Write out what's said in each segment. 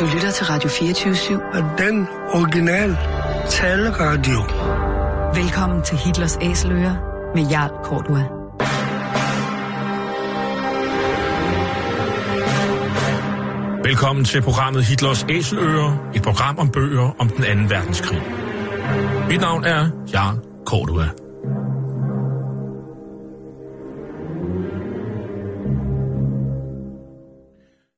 Du lytter til Radio 24 Og den originale taleradio. Velkommen til Hitlers Æseløer med Jarl Kortua. Velkommen til programmet Hitlers Æseløer, et program om bøger om den anden verdenskrig. Mit navn er Jarl Kortua.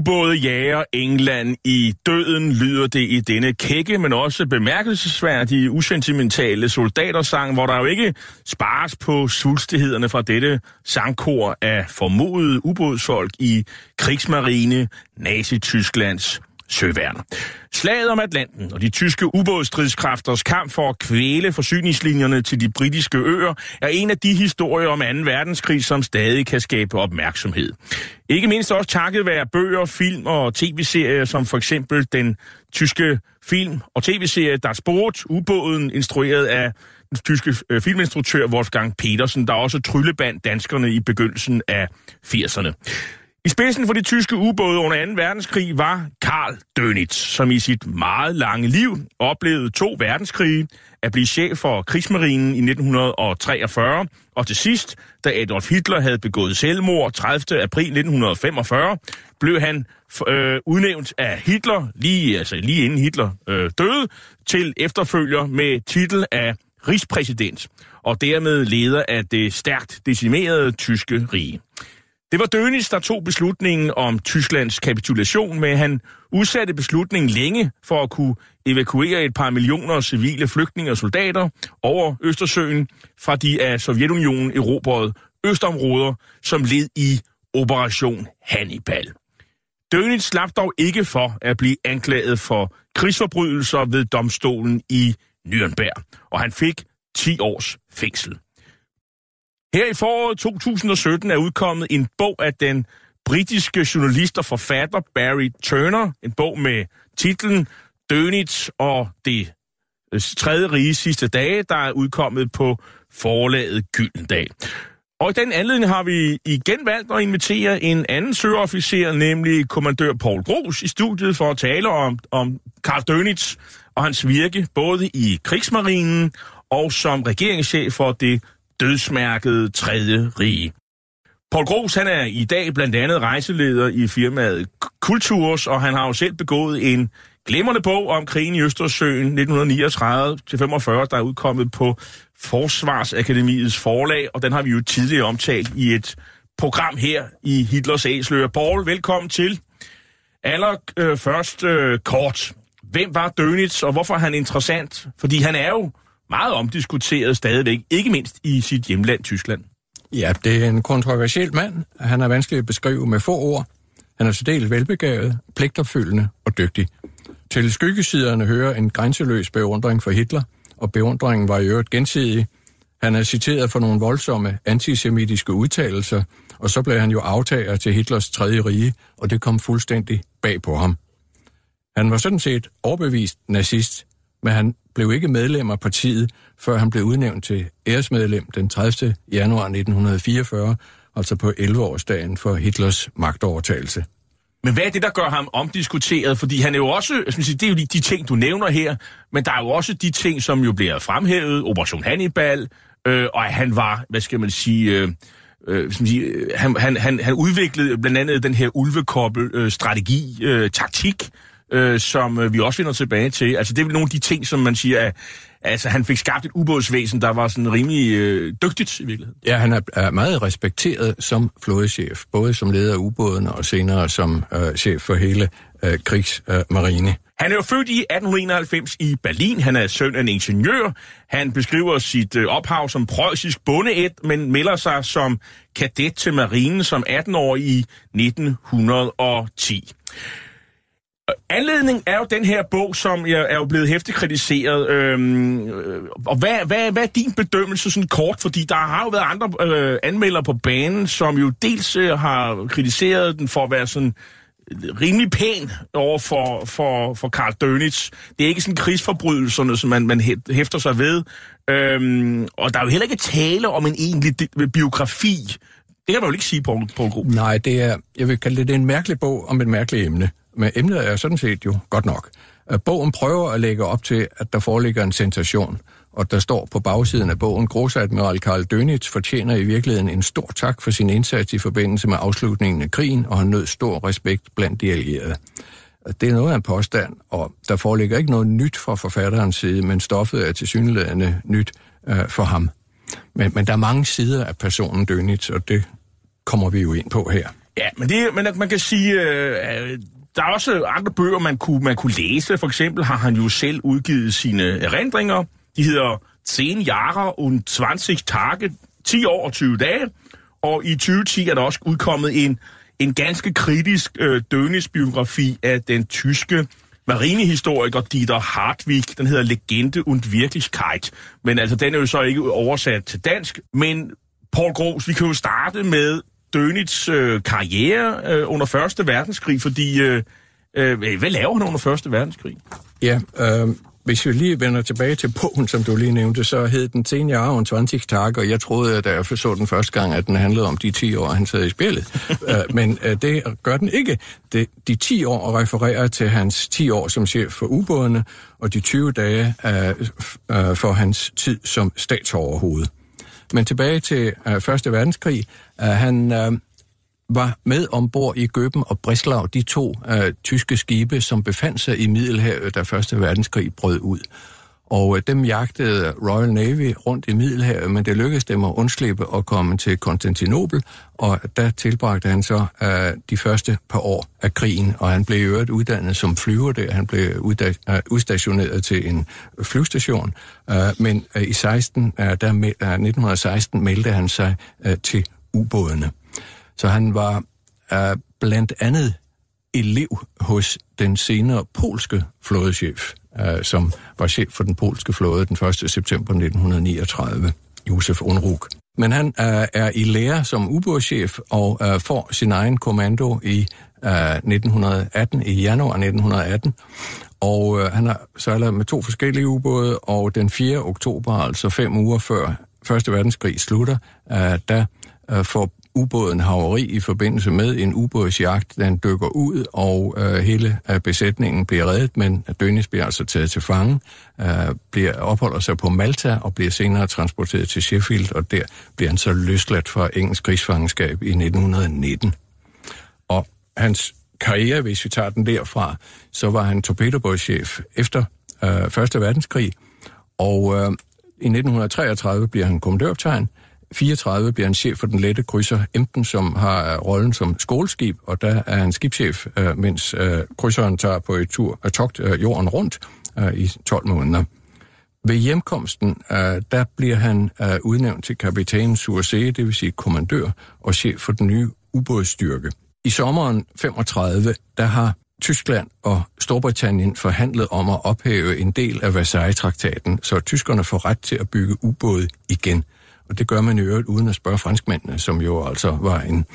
Ubåde jager England i døden, lyder det i denne kække, men også bemærkelsesværdige, usentimentale soldatersang, hvor der jo ikke spares på svulstighederne fra dette sangkor af formodede ubådsfolk i krigsmarine Nazi-Tysklands søværn. Slaget om Atlanten og de tyske ubådstridskræfters kamp for at kvæle forsyningslinjerne til de britiske øer er en af de historier om 2. verdenskrig, som stadig kan skabe opmærksomhed. Ikke mindst også takket være bøger, film og tv-serier, som for eksempel den tyske film- og tv-serie Der Sport, ubåden, instrueret af den tyske øh, filminstruktør Wolfgang Petersen, der også tryllebandt danskerne i begyndelsen af 80'erne. I spidsen for de tyske ubåde under 2. verdenskrig var Karl Dönitz, som i sit meget lange liv oplevede to verdenskrige, at blive chef for krigsmarinen i 1943, og til sidst, da Adolf Hitler havde begået selvmord 30. april 1945, blev han øh, udnævnt af Hitler, lige, altså lige inden Hitler øh, døde, til efterfølger med titel af rigspræsident, og dermed leder af det stærkt decimerede tyske rige. Det var Dönitz, der tog beslutningen om Tysklands kapitulation, men han udsatte beslutningen længe for at kunne evakuere et par millioner civile flygtninge og soldater over Østersøen fra de af Sovjetunionen erobrede østområder, som led i Operation Hannibal. Dönitz slap dog ikke for at blive anklaget for krigsforbrydelser ved domstolen i Nürnberg, og han fik 10 års fængsel. Her i foråret 2017 er udkommet en bog af den britiske journalist og forfatter Barry Turner. En bog med titlen Dönitz og det øh, tredje rige sidste dage, der er udkommet på forlaget Gyldendal. Og i den anledning har vi igen valgt at invitere en anden søofficer, nemlig kommandør Paul Gros, i studiet for at tale om, om Karl Dönitz og hans virke, både i krigsmarinen og som regeringschef for det dødsmærkede tredje rige. Paul Gros, han er i dag blandt andet rejseleder i firmaet Kulturs, og han har jo selv begået en glimrende bog om krigen i Østersøen 1939-45, der er udkommet på Forsvarsakademiets forlag, og den har vi jo tidligere omtalt i et program her i Hitlers Æsler. Paul, velkommen til. Aller øh, først øh, kort. Hvem var Dönitz, og hvorfor er han interessant? Fordi han er jo meget omdiskuteret stadigvæk, ikke mindst i sit hjemland Tyskland. Ja, det er en kontroversiel mand. Han er vanskelig at beskrive med få ord. Han er særdeles velbegavet, pligtopfyldende og dygtig. Til skyggesiderne hører en grænseløs beundring for Hitler, og beundringen var i øvrigt gensidig. Han er citeret for nogle voldsomme antisemitiske udtalelser, og så blev han jo aftager til Hitlers tredje rige, og det kom fuldstændig bag på ham. Han var sådan set overbevist nazist, men han blev ikke medlem af partiet, før han blev udnævnt til æresmedlem den 30. januar 1944, altså på 11-årsdagen for Hitlers magtovertagelse. Men hvad er det, der gør ham omdiskuteret? Fordi han er jo også, jeg sige, det er jo de, de ting, du nævner her, men der er jo også de ting, som jo bliver fremhævet, Operation Hannibal, øh, og han var, hvad skal man sige, øh, øh, sige øh, han, han, han, han udviklede blandt andet den her ulvekobbel-strategi, øh, øh, taktik, øh, som øh, vi også finder tilbage til. Altså det er nogle af de ting, som man siger, at altså, han fik skabt et ubådsvæsen, der var sådan rimelig øh, dygtigt i virkeligheden. Ja, han er, er meget respekteret som flådechef, både som leder af ubådene og senere som øh, chef for hele øh, krigsmarine. Øh, han er jo født i 1891 i Berlin. Han er søn af en ingeniør. Han beskriver sit øh, ophav som preussisk bondeet, men melder sig som kadet til marinen som 18 år i 1910. Anledning er jo den her bog, som jeg er jo blevet hæftigt kritiseret. Øhm, øh, og hvad, hvad, hvad er din bedømmelse sådan kort? Fordi der har jo været andre øh, anmeldere på banen, som jo dels øh, har kritiseret den for at være sådan rimelig pæn over for, for, for Karl Dönitz. Det er ikke sådan krigsforbrydelserne, som man, man hæfter sig ved. Øhm, og der er jo heller ikke tale om en egentlig biografi. Det kan man jo ikke sige, på på en gruppe. Nej, det er, jeg vil kalde det, det er en mærkelig bog om et mærkeligt emne. Men emnet er sådan set jo godt nok. Øh, bogen prøver at lægge op til, at der foreligger en sensation, og der står på bagsiden af bogen, Grosadmiral Karl Dönitz fortjener i virkeligheden en stor tak for sin indsats i forbindelse med afslutningen af krigen, og han nød stor respekt blandt de allierede. Øh, det er noget af en påstand, og der foreligger ikke noget nyt fra forfatterens side, men stoffet er tilsyneladende nyt øh, for ham. Men, men der er mange sider af personen Dönitz, og det kommer vi jo ind på her. Ja, men, det, men man kan sige, øh, der er også andre bøger, man kunne, man kunne læse. For eksempel har han jo selv udgivet sine erindringer. De hedder 10 Jahre und 20 Tage, 10 år og 20 dage. Og i 2010 er der også udkommet en, en ganske kritisk øh, biografi af den tyske marinehistoriker Dieter Hartwig. Den hedder Legende und Wirklichkeit. Men altså, den er jo så ikke oversat til dansk. Men Paul Gros, vi kan jo starte med Dönitz øh, karriere øh, under Første Verdenskrig, fordi øh, øh, hvad laver han under Første Verdenskrig? Ja, øh, hvis vi lige vender tilbage til bogen, som du lige nævnte, så hed den 10 Jahre und 20 Tage, og jeg troede, da jeg så den første gang, at den handlede om de 10 år, han sad i spillet. uh, men uh, det gør den ikke. Det, de 10 år refererer til hans 10 år som chef for ubådene, og de 20 dage uh, uh, for hans tid som statsoverhoved. Men tilbage til uh, Første Verdenskrig. Uh, han uh, var med ombord i Gøben og Breslau, de to uh, tyske skibe, som befandt sig i Middelhavet, da Første Verdenskrig brød ud. Og øh, dem jagtede Royal Navy rundt i Middelhavet, men det lykkedes dem at undslippe og komme til Konstantinopel, og der tilbragte han så uh, de første par år af krigen, og han blev øvrigt uddannet som flyver der. Han blev øh, udstationeret til en flyvestation, uh, men uh, i 16, uh, der, uh, 1916 meldte han sig uh, til ubådene. Så han var uh, blandt andet elev hos den senere polske flådechef, øh, som var chef for den polske flåde den 1. september 1939, Josef Unruk. Men han øh, er i lære som ubådschef og øh, får sin egen kommando i øh, 1918, i januar 1918. Og øh, han har sejlet med to forskellige ubåde, og den 4. oktober, altså fem uger før Første verdenskrig slutter, øh, der øh, får ubåden haveri i forbindelse med en ubådsjagt. Den dykker ud, og øh, hele øh, besætningen bliver reddet, men Dönitz bliver altså taget til fange, øh, bliver, opholder sig på Malta og bliver senere transporteret til Sheffield, og der bliver han så løsladt fra engelsk krigsfangenskab i 1919. Og hans karriere, hvis vi tager den derfra, så var han torpedobådschef efter øh, Første Verdenskrig, og øh, i 1933 bliver han kommandørtegn, 34 bliver han chef for den lette krydser Emden, som har øh, rollen som skoleskib, og der er han skibschef, øh, mens øh, krydseren tager på et tur af togt jorden rundt i 12 måneder. Ved hjemkomsten, der bliver han udnævnt til kapitan Sursee, det vil sige kommandør og chef for den nye ubådsstyrke. I sommeren 35, der har Tyskland og Storbritannien forhandlet om at ophæve en del af Versailles-traktaten, så tyskerne får ret til at bygge ubåde igen. Og det gør man i øvrigt uden at spørge franskmændene, som jo altså var en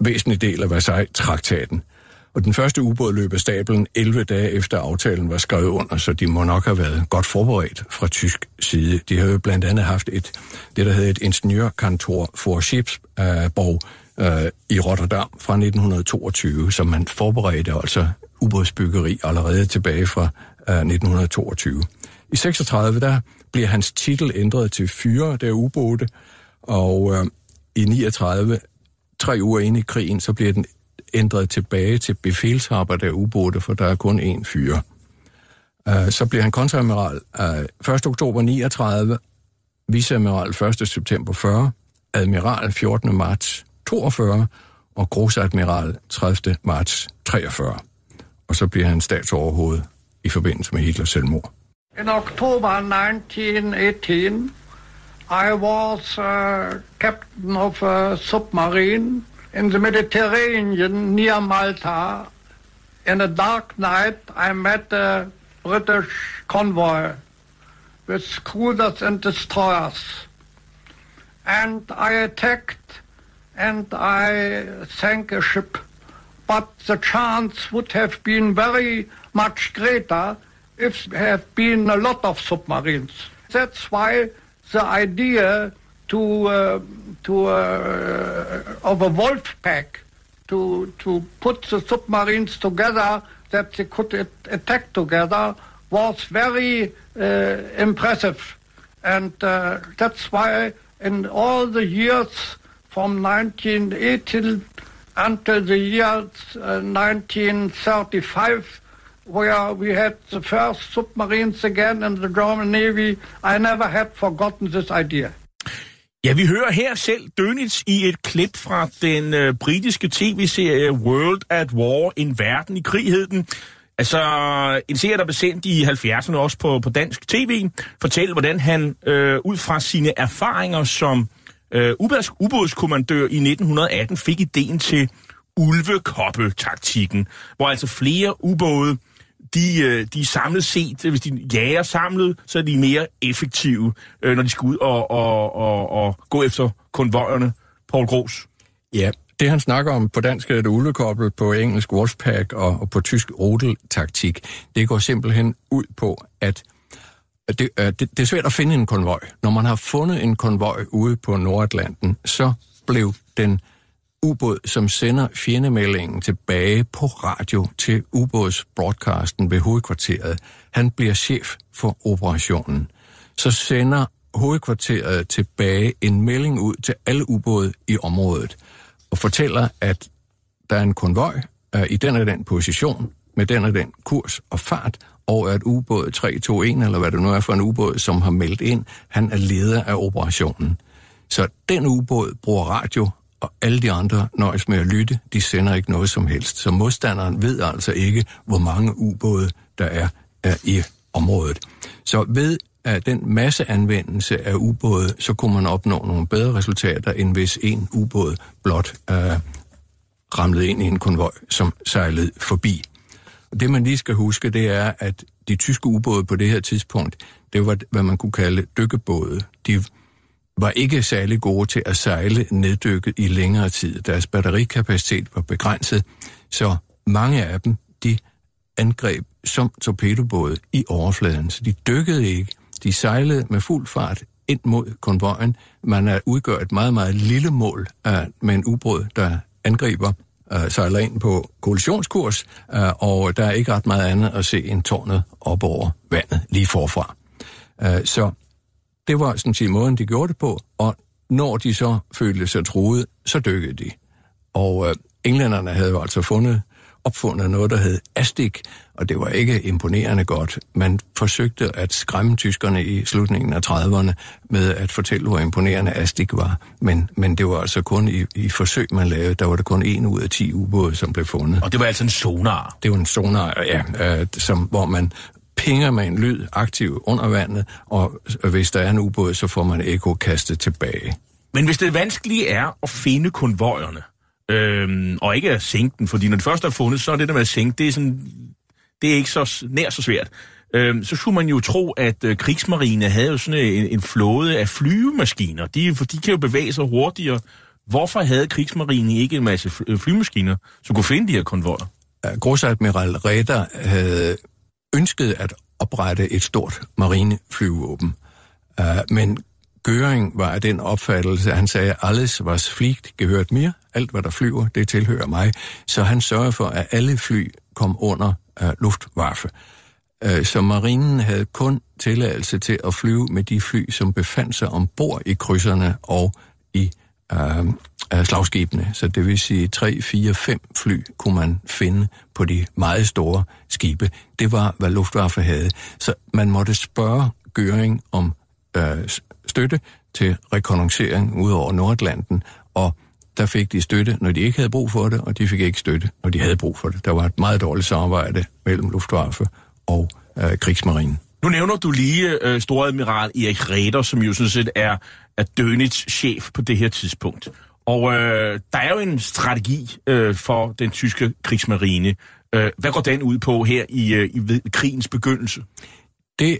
væsentlig del af Versailles-traktaten. Og den første ubåd løb af stablen 11 dage efter aftalen var skrevet under, så de må nok have været godt forberedt fra tysk side. De havde jo blandt andet haft et, det der hedder et ingeniørkantor for Skibsborg øh, i Rotterdam fra 1922, som man forberedte altså ubådsbyggeri allerede tilbage fra øh, 1922. I 36 der bliver hans titel ændret til fyre der ubåde, og øh, i 39, tre uger inde i krigen, så bliver den ændret tilbage til befælshaber der ubåde, for der er kun én fyre. Øh, så bliver han kontramiral øh, 1. oktober 39, viceadmiral 1. september 40, admiral 14. marts 42 og grosadmiral 30. marts 43. Og så bliver han statsoverhoved i forbindelse med Hitlers selvmord. In October 1918, I was uh, captain of a submarine in the Mediterranean near Malta. In a dark night, I met a British convoy with cruisers and destroyers. And I attacked and I sank a ship. But the chance would have been very much greater if had been a lot of submarines. That's why the idea to uh, to uh, of a wolf pack to to put the submarines together that they could attack together was very uh, impressive, and uh, that's why in all the years from 1918 until the year 1935 where we had the first submarines again in the German Navy, I never had forgotten this idea. Ja, vi hører her selv Dönitz i et klip fra den øh, britiske tv-serie World at War, en verden i krig hed den. Altså, en serie, der blev sendt i 70'erne også på, på dansk tv, fortæller, hvordan han øh, ud fra sine erfaringer som øh, ubådskommandør i 1918 fik ideen til ulvekoppe-taktikken, hvor altså flere ubåde de, øh, de er samlet set, øh, hvis de jager samlet, så er de mere effektive, øh, når de skal ud og, og, og, og gå efter konvojerne. Paul Gros. Ja, det han snakker om på dansk er det ulvekobbel, på engelsk Wolfpack og, og på tysk rodeltaktik. Det går simpelthen ud på, at det, det, det er svært at finde en konvoj. Når man har fundet en konvoj ude på Nordatlanten, så blev den ubåd, som sender fjendemeldingen tilbage på radio til ubådsbroadcasten ved hovedkvarteret. Han bliver chef for operationen. Så sender hovedkvarteret tilbage en melding ud til alle ubåde i området og fortæller, at der er en konvoj er i den og den position, med den og den kurs og fart, og at ubåd 321, eller hvad det nu er for en ubåd, som har meldt ind, han er leder af operationen. Så den ubåd bruger radio og alle de andre nøjes med at lytte, de sender ikke noget som helst. Så modstanderen ved altså ikke, hvor mange ubåde der er, er i området. Så ved at den masseanvendelse af ubåde, så kunne man opnå nogle bedre resultater, end hvis en ubåd blot uh, ramlede ind i en konvoj, som sejlede forbi. Og det man lige skal huske, det er, at de tyske ubåde på det her tidspunkt, det var, hvad man kunne kalde dykkebåde. De var ikke særlig gode til at sejle neddykket i længere tid. Deres batterikapacitet var begrænset, så mange af dem, de angreb som torpedobåde i overfladen. Så de dykkede ikke. De sejlede med fuld fart ind mod konvojen. Man er udgør et meget, meget lille mål øh, med en ubåd, der angriber uh, sejler ind på kollisionskurs, øh, og der er ikke ret meget andet at se end tårnet op over vandet lige forfra. Så det var sådan set måden, de gjorde det på, og når de så følte sig truet, så dykkede de. Og øh, englænderne havde jo altså fundet, opfundet noget, der hed Astik, og det var ikke imponerende godt. Man forsøgte at skræmme tyskerne i slutningen af 30'erne med at fortælle, hvor imponerende Astik var. Men, men det var altså kun i, i forsøg, man lavede, der var det kun en ud af 10 ubåde, som blev fundet. Og det var altså en sonar? Det var en sonar, ja, øh, som, hvor man pinger en lyd aktiv under vandet, og hvis der er en ubåd, så får man ekko kastet tilbage. Men hvis det vanskelige er at finde konvojerne, øhm, og ikke at sænke den, fordi når det først er fundet, så er det der med at sænke, det er, sådan, det er ikke så nær så svært. Øhm, så skulle man jo tro, at øh, krigsmarine havde jo sådan en, en flåde af flyvemaskiner, de, for de kan jo bevæge sig hurtigere. Hvorfor havde krigsmarine ikke en masse flymaskiner, som kunne finde de her konvojer? Grosadmiral Reder havde ønskede at oprette et stort marineflyvåben. Uh, men Göring var af den opfattelse, at han sagde, alles was fliegt gehört mir, alt hvad der flyver, det tilhører mig. Så han sørgede for, at alle fly kom under uh, Luftwaffe. Uh, så marinen havde kun tilladelse til at flyve med de fly, som befandt sig ombord i krydserne og i øh, uh, slagskibene. Så det vil sige 3, 4, 5 fly kunne man finde på de meget store skibe. Det var, hvad Luftwaffe havde. Så man måtte spørge Göring om øh, støtte til rekognoscering ud over Nordatlanten, og der fik de støtte, når de ikke havde brug for det, og de fik ikke støtte, når de havde brug for det. Der var et meget dårligt samarbejde mellem Luftwaffe og øh, krigsmarinen. Nu nævner du lige øh, storadmiral Erik Reder, som jo sådan set er, er Dönitz chef på det her tidspunkt. Og øh, der er jo en strategi øh, for den tyske krigsmarine. Øh, hvad går den ud på her i, øh, i krigens begyndelse? Det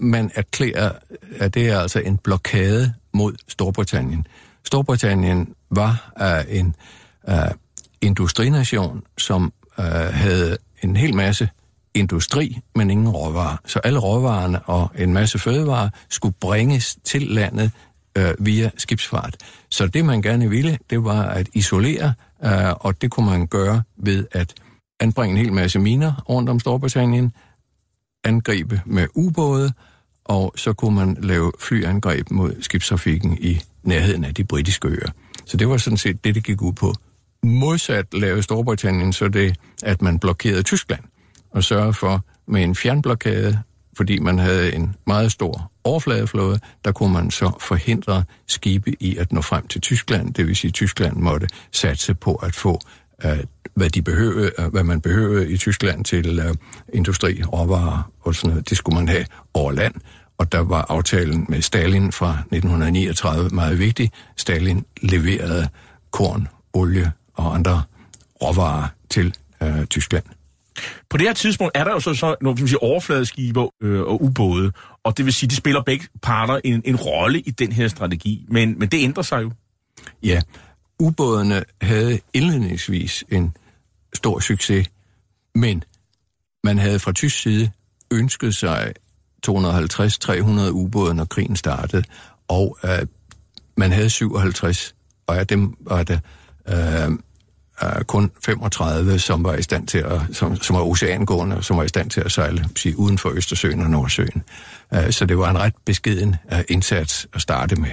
man erklærer, at det er altså en blokade mod Storbritannien. Storbritannien var uh, en uh, industrination, som uh, havde en hel masse industri, men ingen råvarer. Så alle råvarerne og en masse fødevarer skulle bringes til landet øh, via skibsfart. Så det man gerne ville, det var at isolere, øh, og det kunne man gøre ved at anbringe en hel masse miner rundt om Storbritannien, angribe med ubåde, og så kunne man lave flyangreb mod skibstrafikken i nærheden af de britiske øer. Så det var sådan set det, det gik ud på. Modsat lavede Storbritannien så det, at man blokerede Tyskland og sørge for med en fjernblokade, fordi man havde en meget stor overfladeflåde, der kunne man så forhindre skibe i at nå frem til Tyskland. Det vil sige, at Tyskland måtte satse på at få øh, hvad, de behøvede, øh, hvad man behøvede i Tyskland til uh, industri, råvarer og sådan noget. Det skulle man have over land. Og der var aftalen med Stalin fra 1939 meget vigtig. Stalin leverede korn, olie og andre råvarer til uh, Tyskland. På det her tidspunkt er der jo så, så nogle man siger, overfladeskibe øh, og ubåde, og det vil sige, de spiller begge parter en, en rolle i den her strategi, men, men det ændrer sig jo. Ja, ubådene havde indledningsvis en stor succes, men man havde fra tysk side ønsket sig 250-300 ubåde, når krigen startede, og øh, man havde 57, og af dem var der øh, øh, kun 35, som var i stand til at, som, som var oceangående, som var i stand til at sejle sige, uden for Østersøen og Nordsøen. Øh, så det var en ret beskeden øh, indsats at starte med.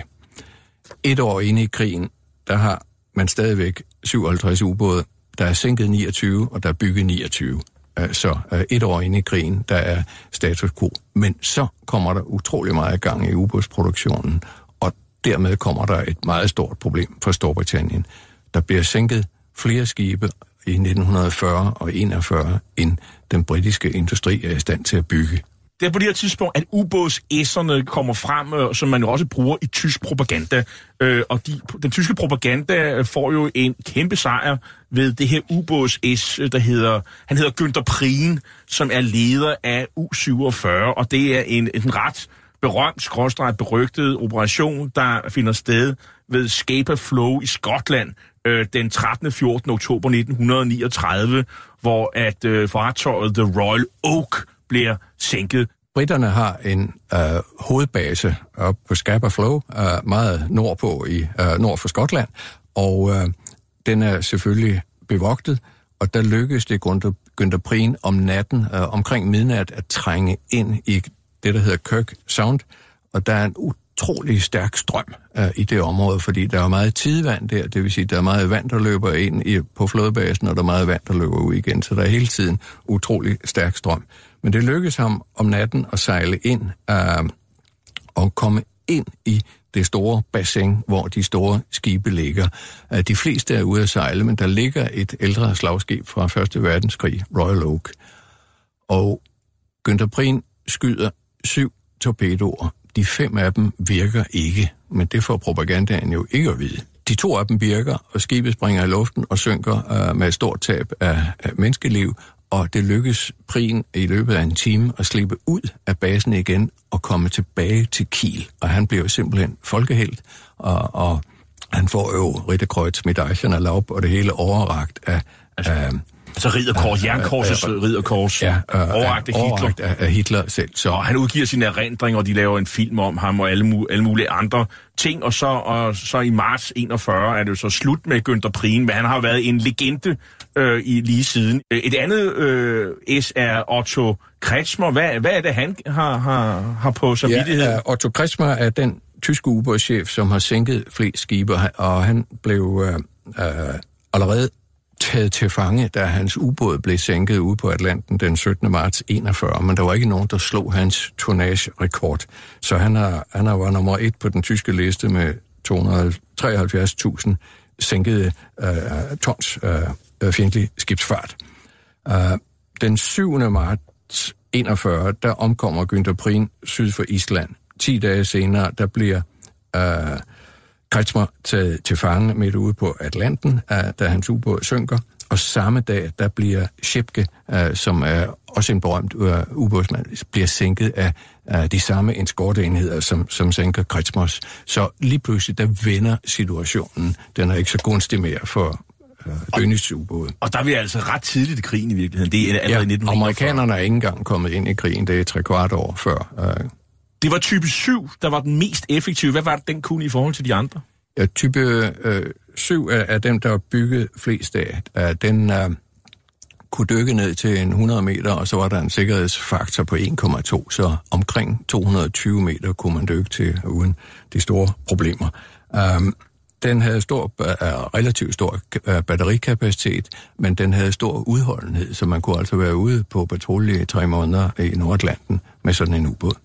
Et år inde i krigen, der har man stadigvæk 57 ubåde. Der er sænket 29, og der er bygget 29. Øh, så øh, et år inde i krigen, der er status quo. Men så kommer der utrolig meget gang i ubådsproduktionen, og dermed kommer der et meget stort problem for Storbritannien. Der bliver sænket flere skibe i 1940 og 41, end den britiske industri er i stand til at bygge. Det er på det her tidspunkt, at ubådsæsserne kommer frem, øh, som man jo også bruger i tysk propaganda. Øh, og de, den tyske propaganda får jo en kæmpe sejr ved det her ubådsæs, øh, der hedder, han hedder Günther Prien, som er leder af U-47, og det er en, en ret berømt, skråstreget berygtet operation, der finder sted ved Scapa Flow i Skotland øh, den 13. 14. oktober 1939, hvor at øh, fartøjet The Royal Oak bliver sænket. Britterne har en øh, hovedbase op på Scapa Flow, øh, meget nordpå i øh, nord for Skotland, og øh, den er selvfølgelig bevogtet, og der lykkedes det Günther Prien om natten, øh, omkring midnat, at trænge ind i det, der hedder Kirk Sound, og der er en utrolig stærk strøm uh, i det område, fordi der er meget tidvand der, det vil sige, der er meget vand, der løber ind i, på flodbasen, og der er meget vand, der løber ud igen, så der er hele tiden utrolig stærk strøm. Men det lykkedes ham om natten at sejle ind uh, og komme ind i det store bassin, hvor de store skibe ligger. Uh, de fleste er ude at sejle, men der ligger et ældre slagskib fra 1. verdenskrig, Royal Oak. Og Günther Prien skyder syv torpedoer. De fem af dem virker ikke, men det får propagandaen jo ikke at vide. De to af dem virker, og skibet springer i luften og synker uh, med et stort tab af, af menneskeliv, og det lykkes Prien i løbet af en time at slippe ud af basen igen og komme tilbage til Kiel. Og han bliver simpelthen folkehelt, og, og han får jo Ritterkreuz, Medaillen af Laub og det hele overragt af... Altså, af Altså ridderkors, jernkorsets ridderkors, ja, øh, overragt af Hitler. Af, af Hitler selv. Så. Og han udgiver sine erindringer, og de laver en film om ham og alle, alle mulige andre ting. Og så, og så i marts 41 er det jo så slut med Günther Prien, men han har været en legende øh, i lige siden. Et andet øh, S er Otto Kretschmer. Hvad, hvad er det, han har, har, har på samvittighed? Ja, Otto Kretschmer er den tyske ubådschef, som har sænket flest skibe, og han blev øh, øh, allerede taget til fange, da hans ubåd blev sænket ude på Atlanten den 17. marts 41, men der var ikke nogen, der slog hans tonnage-rekord. Så han, har, han har var nummer et på den tyske liste med 273.000 sænkede øh, øh, tons øh, øh fjendtlig skibsfart. Uh, den 7. marts 41, der omkommer Günther Prien syd for Island. 10 dage senere, der bliver øh, Kretschmer taget til fange midt ude på Atlanten, uh, da hans ubåd synker. Og samme dag, der bliver Schipke, uh, som er også en berømt uh, ubådsmand, bliver sænket af de samme eskorteenheder, som, som sænker Kretschmers. Så lige pludselig, der vender situationen. Den er ikke så gunstig mere for, Dønis ubåd. Og der er vi altså ret tidligt i krigen i virkeligheden. Det er allerede ja, 1941. amerikanerne er ikke engang kommet ind i krigen. Det er tre kvart år før det var type 7, der var den mest effektive. Hvad var det, den kunne i forhold til de andre? Ja, type øh, 7 er, er dem, der er bygget flest af. Den øh, kunne dykke ned til en 100 meter, og så var der en sikkerhedsfaktor på 1,2, så omkring 220 meter kunne man dykke til uden de store problemer. Um, den havde stor, uh, relativt stor øh, batterikapacitet, men den havde stor udholdenhed, så man kunne altså være ude på patrulje i tre måneder i Nordatlanten med sådan en ubåd.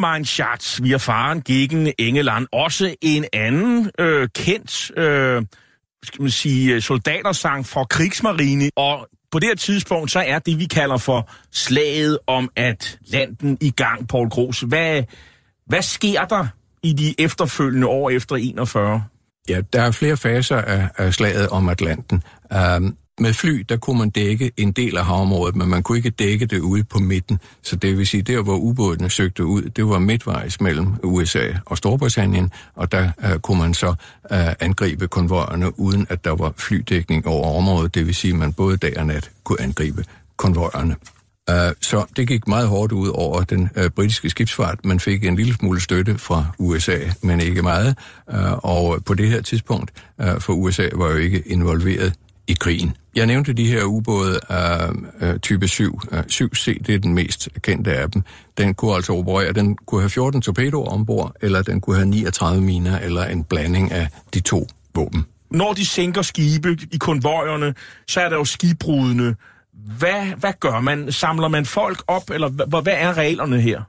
Mein Schatz, vi erfahren gegen England. Også en anden øh, kendt øh, skal man sige, øh, soldatersang fra krigsmarine. Og på det her tidspunkt, så er det, vi kalder for slaget om Atlanten i gang, Paul Gros. Hvad, hvad sker der i de efterfølgende år efter 41? Ja, der er flere faser af, af slaget om Atlanten. Um, med fly, der kunne man dække en del af havområdet, men man kunne ikke dække det ude på midten. Så det vil sige, der hvor ubådene søgte ud, det var midtvejs mellem USA og Storbritannien, og der øh, kunne man så øh, angribe konvojerne, uden at der var flydækning over området. Det vil sige, at man både dag og nat kunne angribe konvojerne. Øh, så det gik meget hårdt ud over den øh, britiske skibsfart. Man fik en lille smule støtte fra USA, men ikke meget. Øh, og på det her tidspunkt, øh, for USA var jo ikke involveret i krigen. Jeg nævnte de her ubåde af uh, type 7. Uh, 7C, det er den mest kendte af dem. Den kunne altså operere, den kunne have 14 torpedoer ombord, eller den kunne have 39 miner, eller en blanding af de to våben. Når de sænker skibe i konvojerne, så er der jo skibbrudene. Hvad, hvad gør man? Samler man folk op, eller hvad, hvad er reglerne her?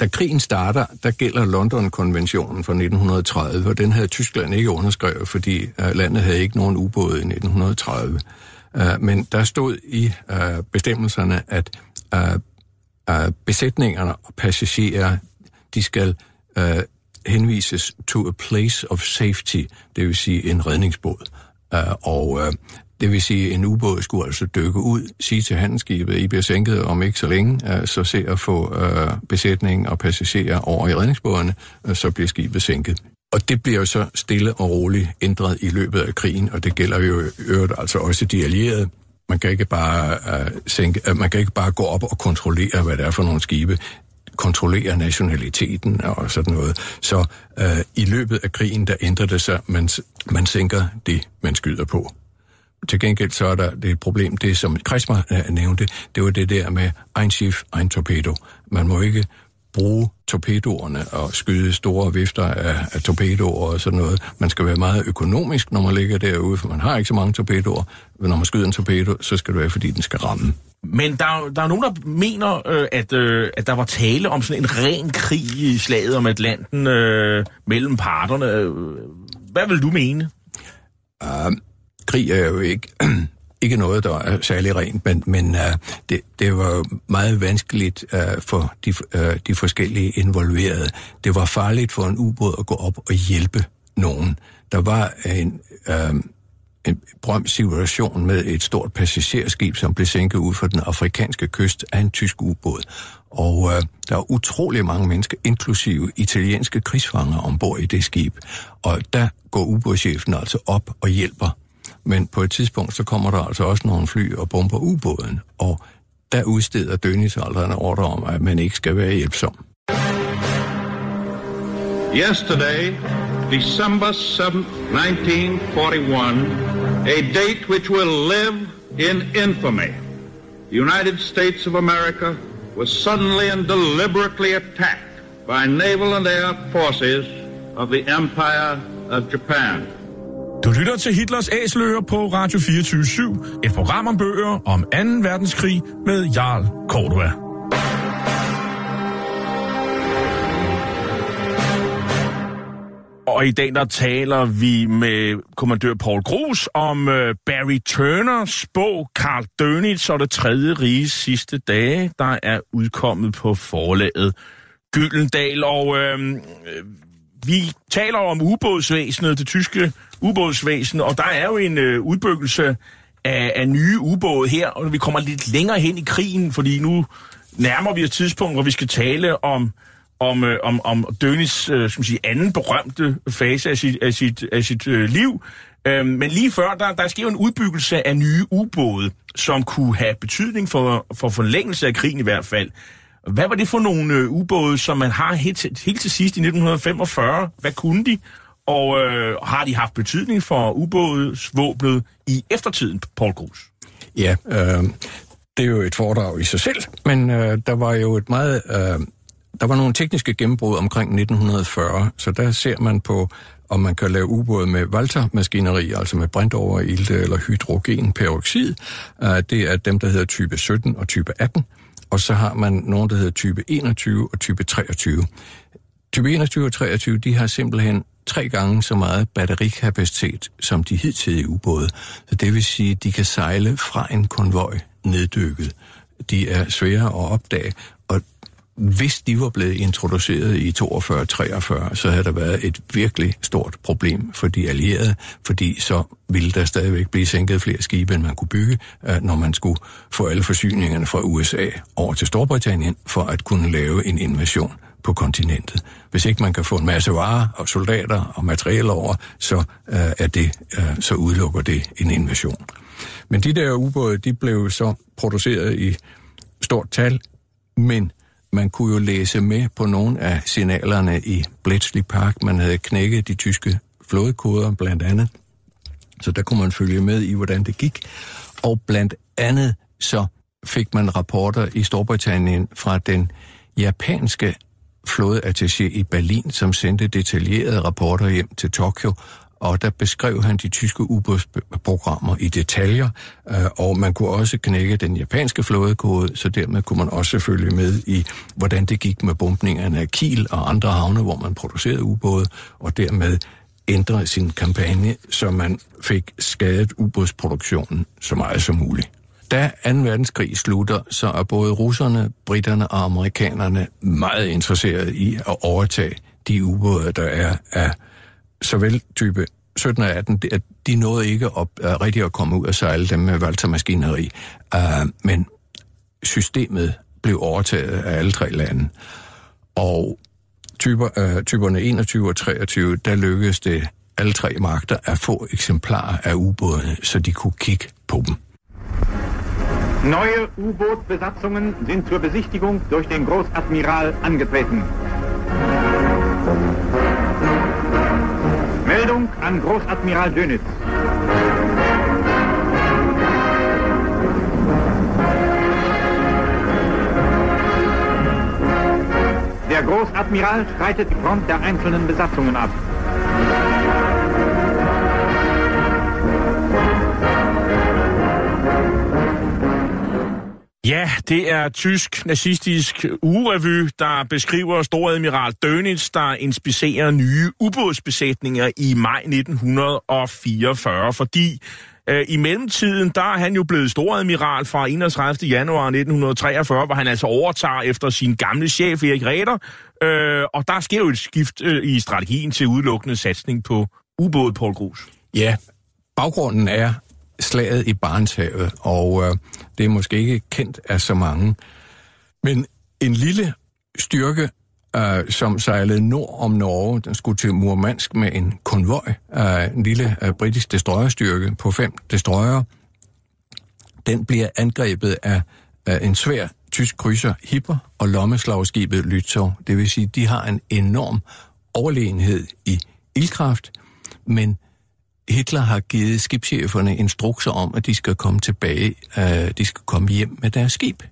Da krigen starter, der gælder London-konventionen fra 1930, og den havde Tyskland ikke underskrevet, fordi øh, landet havde ikke nogen ubåde i 1930. Øh, men der stod i øh, bestemmelserne, at besætningerne og passagerer, de skal henvises to a place of safety, det vil sige en redningsbåd. Og det vil sige, at en ubåd skulle altså dykke ud, sige til handelsskibet, I bliver sænket om ikke så længe, øh, så se at få øh, besætning og passagerer over i redningsbådene, øh, så bliver skibet sænket. Og det bliver jo så stille og roligt ændret i løbet af krigen, og det gælder jo øvrigt altså også de allierede. Man kan ikke bare, uh, sænke, uh, man kan ikke bare gå op og kontrollere, hvad det er for nogle skibe. kontrollere nationaliteten og sådan noget. Så øh, i løbet af krigen, der ændrer det sig, man, man sænker det, man skyder på. Til gengæld så er der det et problem, det som Krismer øh, nævnte, det var det der med ein Schiff, ein Torpedo. Man må ikke bruge torpedoerne og skyde store vifter af, af torpedoer og sådan noget. Man skal være meget økonomisk, når man ligger derude, for man har ikke så mange torpedoer. Men når man skyder en torpedo, så skal det være, fordi den skal ramme. Men der, der er nogen, der mener, øh, at, øh, at der var tale om sådan en ren krig i slaget om Atlanten øh, mellem parterne. Hvad vil du mene? Uh, krig er jo ikke ikke noget, der er særlig rent, men, men uh, det, det var meget vanskeligt uh, for de, uh, de forskellige involverede. Det var farligt for en ubåd at gå op og hjælpe nogen. Der var en, uh, en brømt situation med et stort passagerskib, som blev sænket ud for den afrikanske kyst af en tysk ubåd. Og øh, der er utrolig mange mennesker, inklusive italienske krigsfanger, ombord i det skib. Og der går ubådschefen altså op og hjælper men på et tidspunkt, så kommer der altså også nogle fly og bomber ubåden, og der udsteder Dönis ordre om, at man ikke skal være hjælpsom. Yesterday, December 7, 1941, a date which will live in infamy, the United States of America was suddenly and deliberately attacked by naval and air forces of the Empire of Japan. Du lytter til Hitlers Æsler på Radio 24 et program om bøger om 2. verdenskrig med Jarl Cordua. Og i dag der taler vi med kommandør Paul Grus om øh, Barry Turners bog Karl Dönitz og det tredje riges sidste dage, der er udkommet på forlaget Gyldendal. Og øh, vi taler om ubådsvæsenet, det tyske ubådsvæsen, og der er jo en øh, udbyggelse af, af nye ubåde her, og vi kommer lidt længere hen i krigen, fordi nu nærmer vi et tidspunkt, hvor vi skal tale om om, øh, om, om Dönis øh, skal man sige, anden berømte fase af sit, af sit, af sit øh, liv. Øh, men lige før, der, der sker en udbyggelse af nye ubåde, som kunne have betydning for, for forlængelse af krigen i hvert fald. Hvad var det for nogle øh, ubåde, som man har helt, helt til sidst i 1945? Hvad kunne de? Og øh, har de haft betydning for ubådsvåbnet i eftertiden, Paul Grus? Ja, øh, det er jo et foredrag i sig selv, men øh, der var jo et meget... Øh, der var nogle tekniske gennembrud omkring 1940, så der ser man på, om man kan lave ubåde med Walter-maskineri, altså med brintoverilte eller hydrogenperoxid. Øh, det er dem, der hedder type 17 og type 18. Og så har man nogen, der hedder type 21 og type 23. Type 21 og 23, de har simpelthen tre gange så meget batterikapacitet som de hidtidige ubåde. Så det vil sige, at de kan sejle fra en konvoj neddykket. De er svære at opdage, hvis de var blevet introduceret i 42-43, så havde der været et virkelig stort problem for de allierede, fordi så ville der stadigvæk blive sænket flere skibe, end man kunne bygge, øh, når man skulle få alle forsyningerne fra USA over til Storbritannien for at kunne lave en invasion på kontinentet. Hvis ikke man kan få en masse varer og soldater og materiel over, så, øh, er det, øh, så udelukker det en invasion. Men de der ubåde, de blev så produceret i stort tal, men man kunne jo læse med på nogle af signalerne i Bletchley Park. Man havde knækket de tyske flådekoder blandt andet. Så der kunne man følge med i, hvordan det gik. Og blandt andet så fik man rapporter i Storbritannien fra den japanske flådeattaché i Berlin, som sendte detaljerede rapporter hjem til Tokyo og der beskrev han de tyske ubådsprogrammer i detaljer, øh, og man kunne også knække den japanske flådekode, så dermed kunne man også følge med i, hvordan det gik med bombningerne af Kiel og andre havne, hvor man producerede ubåde, og dermed ændre sin kampagne, så man fik skadet ubådsproduktionen så meget som muligt. Da 2. verdenskrig slutter, så er både russerne, britterne og amerikanerne meget interesserede i at overtage de ubåde, der er af såvel type 17 og 18, at de nåede ikke op, øh, uh, rigtig at komme ud og sejle dem med Walter-maskineri, uh, øh, men systemet blev overtaget af alle tre lande. Og typer, uh, typerne 21 og 23, der lykkedes det alle tre magter at få eksemplarer af ubådene, så de kunne kigge på dem. Neue U-Boot-Besatzungen sind zur Besichtigung durch den Großadmiral angetreten. Meldung an Großadmiral Dönitz. Der Großadmiral streitet die Front der einzelnen Besatzungen ab. Ja, det er tysk nazistisk ugerevy, der beskriver storadmiral Dönitz, der inspicerer nye ubådsbesætninger i maj 1944, fordi øh, i mellemtiden, der er han jo blevet storadmiral fra 31. januar 1943, hvor han altså overtager efter sin gamle chef Erik Ræder, øh, og der sker jo et skift øh, i strategien til udelukkende satsning på ubåd, Paul Grus. Ja, baggrunden er slaget i Barentshavet, og øh, det er måske ikke kendt af så mange. Men en lille styrke, øh, som sejlede nord om Norge, den skulle til Murmansk med en konvoj, af en lille øh, britisk destroyerstyrke på fem destroyere, den bliver angrebet af øh, en svær tysk krydser Hipper og lommeslagskibet Lützow. Det vil sige, de har en enorm overlegenhed i ildkraft, men Hitler har givet skibscheferne instrukser om, at de skal komme tilbage, øh, de skal komme hjem med deres skib.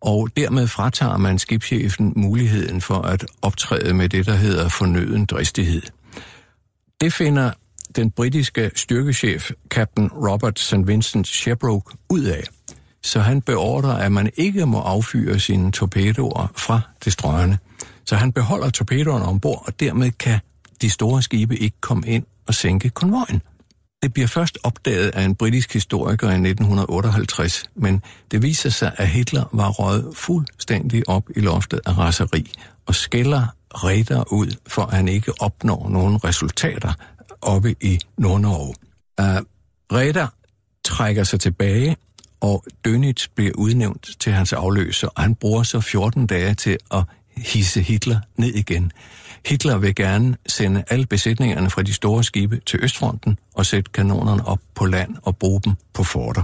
Og dermed fratager man skibschefen muligheden for at optræde med det, der hedder fornøden dristighed. Det finder den britiske styrkechef, Captain Robert St. Vincent Sherbrooke, ud af. Så han beordrer, at man ikke må affyre sine torpedoer fra destroyerne. Så han beholder torpedoerne ombord, og dermed kan de store skibe ikke komme ind at sænke konvojen. Det bliver først opdaget af en britisk historiker i 1958, men det viser sig, at Hitler var røget fuldstændig op i loftet af raseri og skælder Reder ud, for at han ikke opnår nogen resultater oppe i Nord-Norge. Øh, uh, Reder trækker sig tilbage, og Dönitz bliver udnævnt til hans afløser, og han bruger så 14 dage til at hisse Hitler ned igen. Hitler vil gerne sende alle besætningerne fra de store skibe til Østfronten og sætte kanonerne op på land og bruge dem på forter.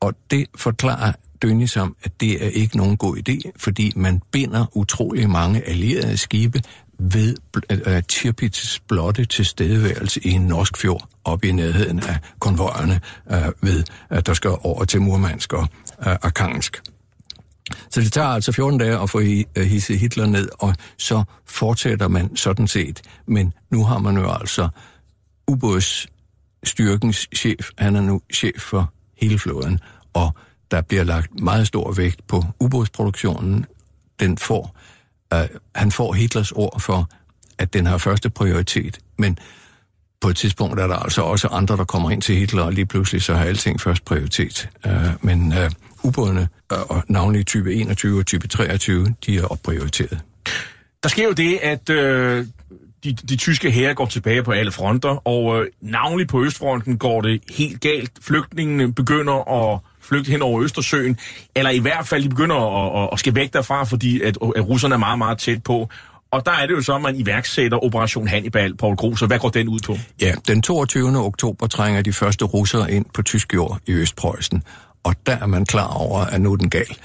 Og det forklarer Dønge som, at det er ikke nogen god idé, fordi man binder utrolig mange allierede skibe ved uh, Tirpitz blotte tilstedeværelse i en norsk fjord op i nærheden af konvojerne uh, ved, at der skal over til Murmansk og øh, uh, Arkansk. Så det tager altså 14 dage at få øh, hisse Hitler ned, og så fortsætter man sådan set. Men nu har man jo altså ubådsstyrkens chef, han er nu chef for hele flåden, og der bliver lagt meget stor vægt på ubådsproduktionen. Den får, øh, han får Hitlers ord for, at den har første prioritet, men på et tidspunkt er der altså også andre, der kommer ind til Hitler, og lige pludselig så har alting først prioritet. Øh, men øh, ubådene, og navnlig type 21 og type 23, de er opprioriteret. Der sker jo det, at øh, de, de tyske hære går tilbage på alle fronter, og øh, navnlig på Østfronten går det helt galt. Flygtningene begynder at flygte hen over Østersøen, eller i hvert fald de begynder at, at, at skal væk derfra, fordi at, at russerne er meget, meget tæt på. Og der er det jo så, at man iværksætter Operation Hannibal, Paul Gros, hvad går den ud på? Ja, den 22. oktober trænger de første russere ind på tysk jord i Østpreussen, og der er man klar over, at nu er den gal.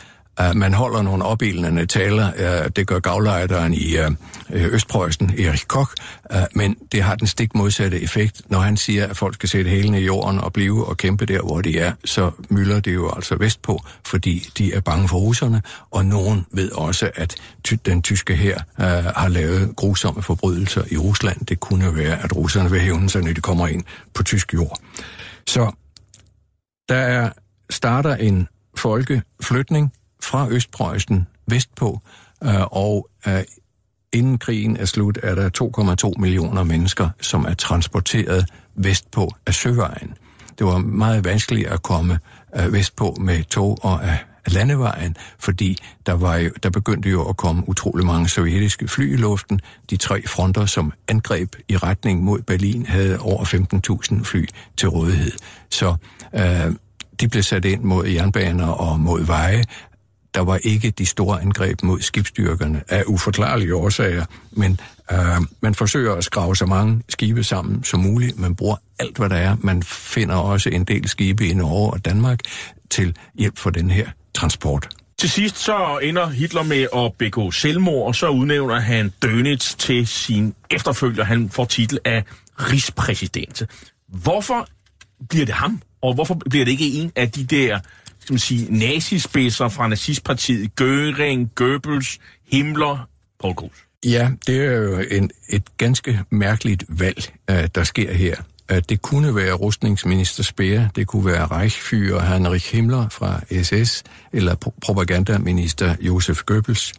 Uh, man holder nogle opildende taler, uh, det gør gavlejderen i uh, Østpreussen, Erik Koch, uh, men det har den stik modsatte effekt. Når han siger, at folk skal sætte hælene i jorden og blive og kæmpe der, hvor de er, så mylder det jo altså vestpå, fordi de er bange for russerne, og nogen ved også, at ty- den tyske her uh, har lavet grusomme forbrydelser i Rusland. Det kunne være, at russerne vil hævne sig, når de kommer ind på tysk jord. Så der er starter en folkeflytning fra Østpreussen vestpå, øh, og øh, inden krigen er slut, er der 2,2 millioner mennesker, som er transporteret vestpå af søvejen. Det var meget vanskeligt at komme øh, vestpå med tog og af landevejen, fordi der, var jo, der begyndte jo at komme utrolig mange sovjetiske fly i luften. De tre fronter, som angreb i retning mod Berlin, havde over 15.000 fly til rådighed. Så øh, de blev sat ind mod jernbaner og mod veje. Der var ikke de store angreb mod skibsstyrkerne af uforklarlige årsager, men øh, man forsøger at skrave så mange skibe sammen som muligt. Man bruger alt, hvad der er. Man finder også en del skibe i Norge og Danmark. til hjælp for den her transport. Til sidst så ender Hitler med at begå selvmord, og så udnævner han Dönitz til sin efterfølger. Han får titel af rigspræsident. Hvorfor bliver det ham? Og hvorfor bliver det ikke en af de der skal man sige, nazispidser fra nazistpartiet, Göring, Goebbels, Himmler, Paul Krugs? Ja, det er jo en, et ganske mærkeligt valg, øh, der sker her. Øh, det kunne være rustningsminister Speer, det kunne være Reichführer Heinrich Himmler fra SS, eller propagandaminister Josef Goebbels.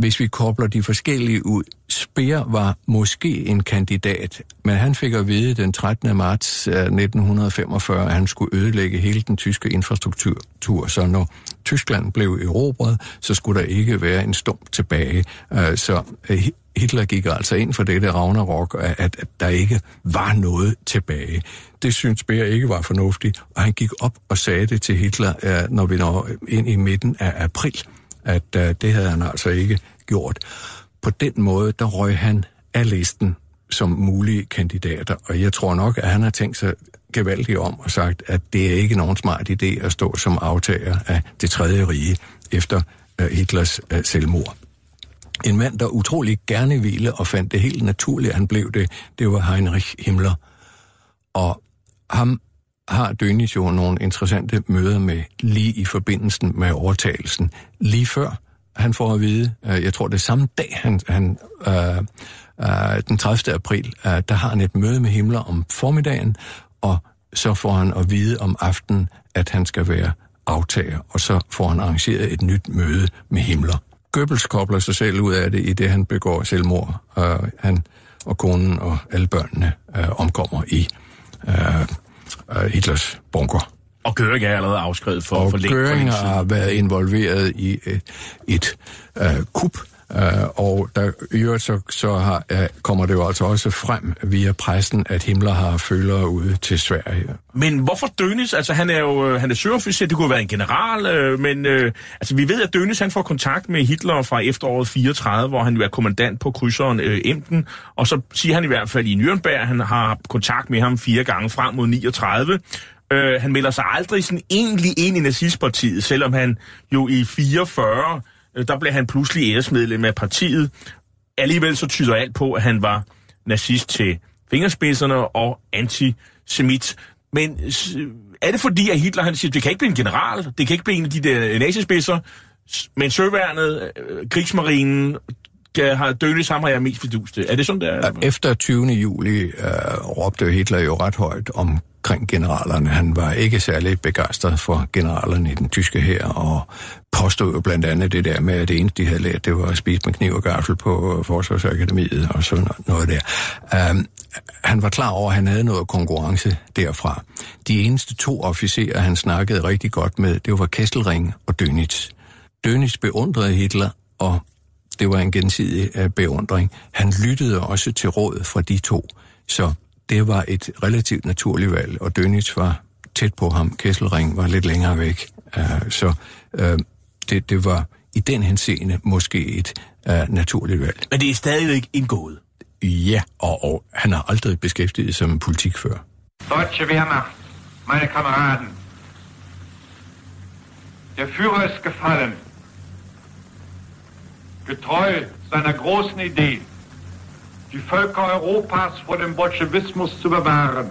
Hvis vi kobler de forskellige ud, Speer var måske en kandidat, men han fik at vide den 13. marts øh, 1945, at han skulle ødelægge hele den tyske infrastruktur, så når Tyskland blev erobret, så skulle der ikke være en stump tilbage. Øh, så øh, Hitler gik altså ind for dette Ragnarok, at, at der ikke var noget tilbage. Det synes Speer ikke var fornuftigt, og han gik op og sagde det til Hitler, når vi når ind i midten af april, at øh, det havde han altså ikke gjort. På den måde, der røg han af listen som mulige kandidater, og jeg tror nok, at han har tænkt sig gevaldigt om og sagt, at det er ikke nogen smart idé at stå som aftager af det tredje rige efter øh, Hitlers øh, selvmord. En mand, der utrolig gerne ville og fandt det helt naturligt, at han blev det, det var Heinrich Himmler. Og ham har Dönitz jo nogle interessante møder med lige i forbindelsen med overtagelsen. Lige før han får at vide, øh, jeg tror det er samme dag, han, han øh, øh, den 30. april, øh, der har han et møde med Himmler om formiddagen, og så får han at vide om aftenen, at han skal være aftager, og så får han arrangeret et nyt møde med Himmler. Goebbels kobler sig selv ud af det, i det han begår selvmord. Øh, han og konen og alle børnene øh, omkommer i øh, øh, Hitlers bunker. Og Göring er allerede afskrevet for, og for længe. Göring har været involveret i et, et uh, kup, uh, og der i øvrigt så, så har, kommer det jo altså også frem via pressen, at Himmler har følere ude til Sverige. Men hvorfor Dönitz? Altså han er jo øh, han er søofficer, det kunne være en general, øh, men øh, altså vi ved, at Dönitz han får kontakt med Hitler fra efteråret 34, hvor han jo er kommandant på krydseren øh, Emden, og så siger han i hvert fald i Nürnberg, at han har kontakt med ham fire gange frem mod 39, Øh, han melder sig aldrig sådan egentlig ind i nazistpartiet, selvom han jo i 44, Øh, der blev han pludselig æresmedlem af partiet. Alligevel så tyder alt på, at han var nazist til fingerspidserne og antisemit. Men øh, er det fordi, at Hitler han siger, det kan ikke blive en general, det kan ikke blive en af de der nazispidser, men søværnet, øh, krigsmarinen, har Dönitz ham har jeg mest fordust Er det sådan, der? Efter 20. juli øh, råbte Hitler jo ret højt om omkring generalerne. Han var ikke særlig begejstret for generalerne i den tyske her, og påstod jo blandt andet det der med, at det eneste, de havde lært, det var at spise med kniv og gaffel på øh, Forsvarsakademiet og sådan noget der. Um, han var klar over, at han havde noget konkurrence derfra. De eneste to officerer, han snakkede rigtig godt med, det var Kesselring og Dönitz. Dönitz beundrede Hitler, og det var en gensidig øh, beundring. Han lyttede også til råd fra de to, så det var et relativt naturligt valg, og Dönitz var tæt på ham. Kesselring var lidt længere væk. Uh, så uh, det, det var i den henseende måske et uh, naturligt valg. Men det er stadigvæk indgået? Ja, og, og han har aldrig beskæftiget sig med politik før. Deutsche Wehrmacht, meine Kameraden, der Führer ist gefallen. Getreu seiner großen Idee, die Völker Europas vor dem Bolschewismus zu bewahren,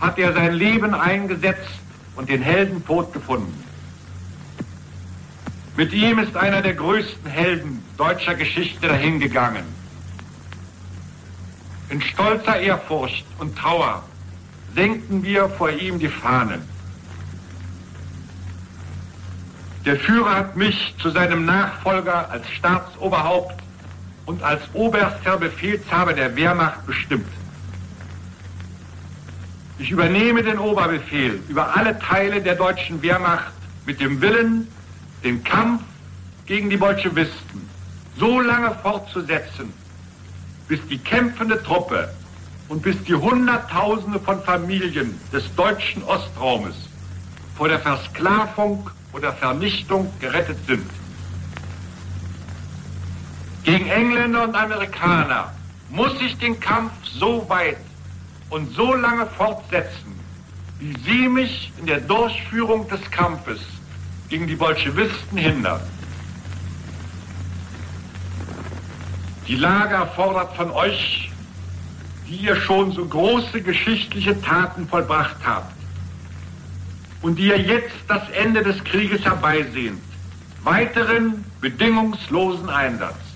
hat er sein Leben eingesetzt und den Heldentod gefunden. Mit ihm ist einer der größten Helden deutscher Geschichte dahingegangen. In stolzer Ehrfurcht und Trauer senkten wir vor ihm die Fahnen. Der Führer hat mich zu seinem Nachfolger als Staatsoberhaupt und als oberster Befehlshaber der Wehrmacht bestimmt. Ich übernehme den Oberbefehl über alle Teile der deutschen Wehrmacht mit dem Willen, den Kampf gegen die Bolschewisten so lange fortzusetzen, bis die kämpfende Truppe und bis die Hunderttausende von Familien des deutschen Ostraumes vor der Versklavung oder Vernichtung gerettet sind. Gegen Engländer und Amerikaner muss ich den Kampf so weit und so lange fortsetzen, wie Sie mich in der Durchführung des Kampfes gegen die Bolschewisten hindern. Die Lage erfordert von euch, die ihr schon so große geschichtliche Taten vollbracht habt und die ihr jetzt das Ende des Krieges herbeisehnt, weiteren bedingungslosen Einsatz.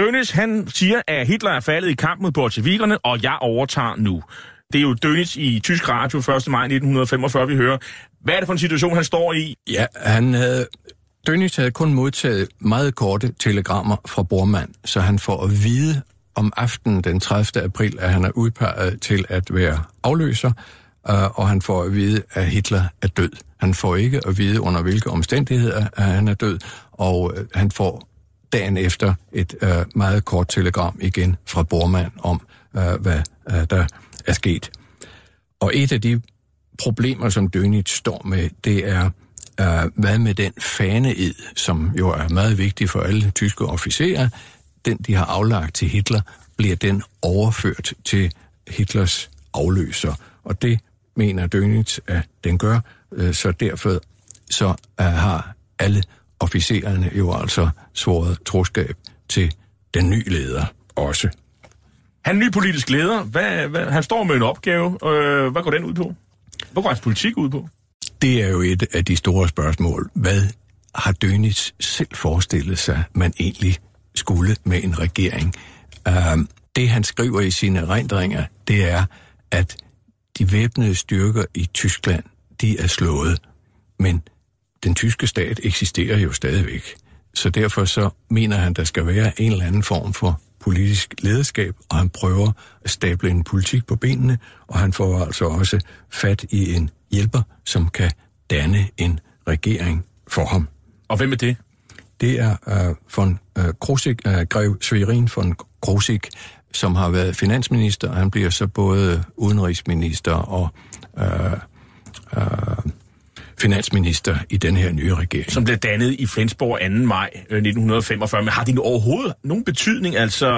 Dönitz, han siger, at Hitler er faldet i kamp mod bolsjevikerne, og jeg overtager nu. Det er jo Dönitz i tysk radio 1. maj 1945, vi hører. Hvad er det for en situation, han står i? Ja, han havde... Dönitz havde kun modtaget meget korte telegrammer fra Bormann, så han får at vide om aftenen den 30. april, at han er udpeget til at være afløser, øh, og han får at vide, at Hitler er død. Han får ikke at vide, under hvilke omstændigheder at han er død, og øh, han får dagen efter et øh, meget kort telegram igen fra Bormann om, øh, hvad øh, der er sket. Og et af de problemer, som Dönitz står med, det er, øh, hvad med den faneid, som jo er meget vigtig for alle tyske officerer, den de har aflagt til Hitler, bliver den overført til Hitlers afløser. Og det mener Dönitz, at den gør, øh, så derfor så har alle officererne jo altså svoret troskab til den nye leder også. Han er ny politisk leder. Hvad, hvad, han står med en opgave. Øh, hvad går den ud på? Hvad går hans politik ud på? Det er jo et af de store spørgsmål. Hvad har Dönitz selv forestillet sig, man egentlig skulle med en regering? Uh, det han skriver i sine erindringer, det er, at de væbnede styrker i Tyskland, de er slået, men den tyske stat eksisterer jo stadigvæk. Så derfor så mener han, der skal være en eller anden form for politisk lederskab, og han prøver at stable en politik på benene, og han får altså også fat i en hjælper, som kan danne en regering for ham. Og hvem er det? Det er uh, von uh, Krosik, uh, grev Sverin von Krosik, som har været finansminister, og han bliver så både udenrigsminister og uh, uh, finansminister i den her nye regering. Som blev dannet i Flensborg 2. maj 1945. Øh, Men har det overhovedet nogen betydning, altså,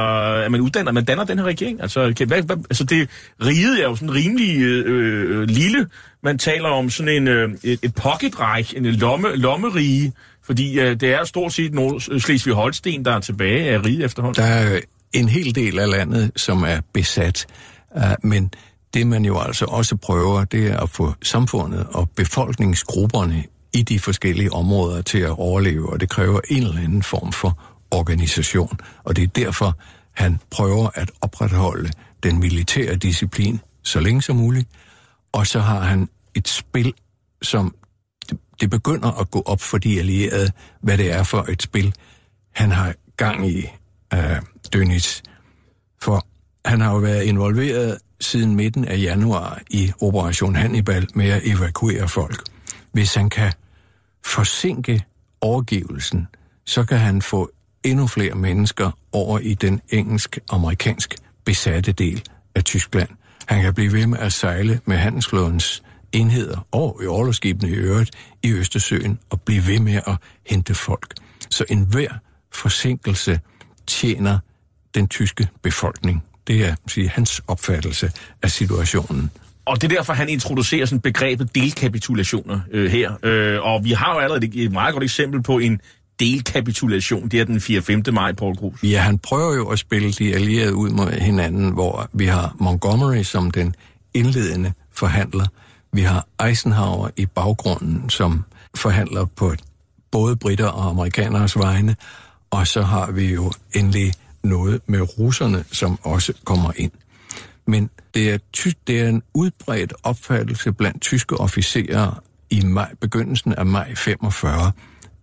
at man uddanner, man danner den her regering? Altså, kan, hvad, hvad, altså det riget er jo sådan rimelig øh, øh, lille. Man taler om sådan en, øh, et, et pocketræk, en lomme, lommerige, fordi øh, det er stort set Slesvig-Holsten, der er tilbage af riget efterhånden. Der er en hel del af landet, som er besat, uh, men det man jo altså også prøver, det er at få samfundet og befolkningsgrupperne i de forskellige områder til at overleve, og det kræver en eller anden form for organisation. Og det er derfor, han prøver at opretholde den militære disciplin så længe som muligt, og så har han et spil, som det begynder at gå op for de allierede, hvad det er for et spil, han har gang i, øh, Dönitz. For han har jo været involveret siden midten af januar i Operation Hannibal med at evakuere folk. Hvis han kan forsinke overgivelsen, så kan han få endnu flere mennesker over i den engelsk-amerikansk besatte del af Tyskland. Han kan blive ved med at sejle med handelsflådens enheder og i overlovsskibene i øvrigt i Østersøen og blive ved med at hente folk. Så enhver forsinkelse tjener den tyske befolkning. Det er sige, hans opfattelse af situationen. Og det er derfor, han introducerer sådan begrebet delkapitulationer øh, her. Øh, og vi har jo allerede et meget godt eksempel på en delkapitulation. Det er den 4. 5. maj, Paul Grus. Ja, han prøver jo at spille de allierede ud mod hinanden, hvor vi har Montgomery som den indledende forhandler. Vi har Eisenhower i baggrunden, som forhandler på både britter og amerikaners vegne. Og så har vi jo endelig noget med russerne, som også kommer ind. Men det er, ty- det er en udbredt opfattelse blandt tyske officerer i maj, begyndelsen af maj 45,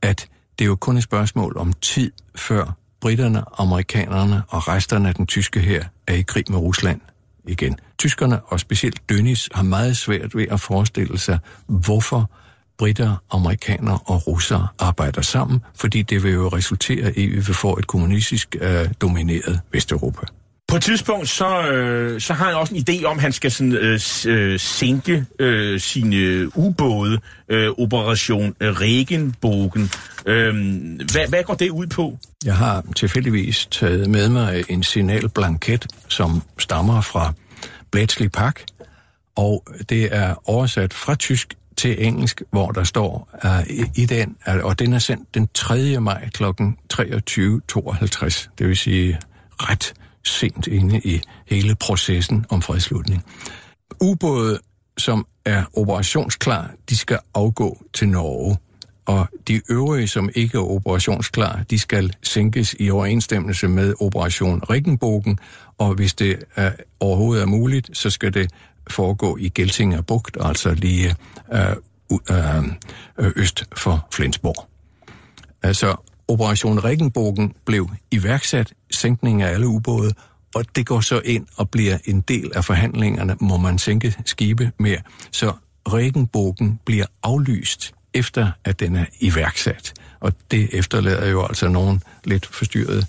at det er jo kun et spørgsmål om tid, før britterne, amerikanerne og resterne af den tyske her er i krig med Rusland igen. Tyskerne, og specielt Dönitz, har meget svært ved at forestille sig, hvorfor britter, amerikanere og russere arbejder sammen, fordi det vil jo resultere i, at vi får et kommunistisk øh, domineret Vesteuropa. På et tidspunkt, så, øh, så har han også en idé om, at han skal sådan, øh, øh sænke øh, sine ubåde, øh, Operation Regenbogen. Øh, hvad, hvad går det ud på? Jeg har tilfældigvis taget med mig en signalblanket, som stammer fra Bletchley Park, Og det er oversat fra tysk til engelsk, hvor der står uh, i, i den, uh, og den er sendt den 3. maj kl. 23.52, det vil sige ret sent inde i hele processen om fredslutning. Ubåde, som er operationsklar, de skal afgå til Norge og de øvrige, som ikke er operationsklar, de skal sænkes i overensstemmelse med Operation Regenbogen, og hvis det er, overhovedet er muligt, så skal det foregå i Geltinger Bugt, altså lige øh, øh, øh, øst for Flensborg. Altså, Operation Regenbogen blev iværksat, sænkning af alle ubåde, og det går så ind og bliver en del af forhandlingerne, må man sænke skibe mere. Så Regenbogen bliver aflyst efter at den er iværksat. Og det efterlader jo altså nogen lidt forstyrret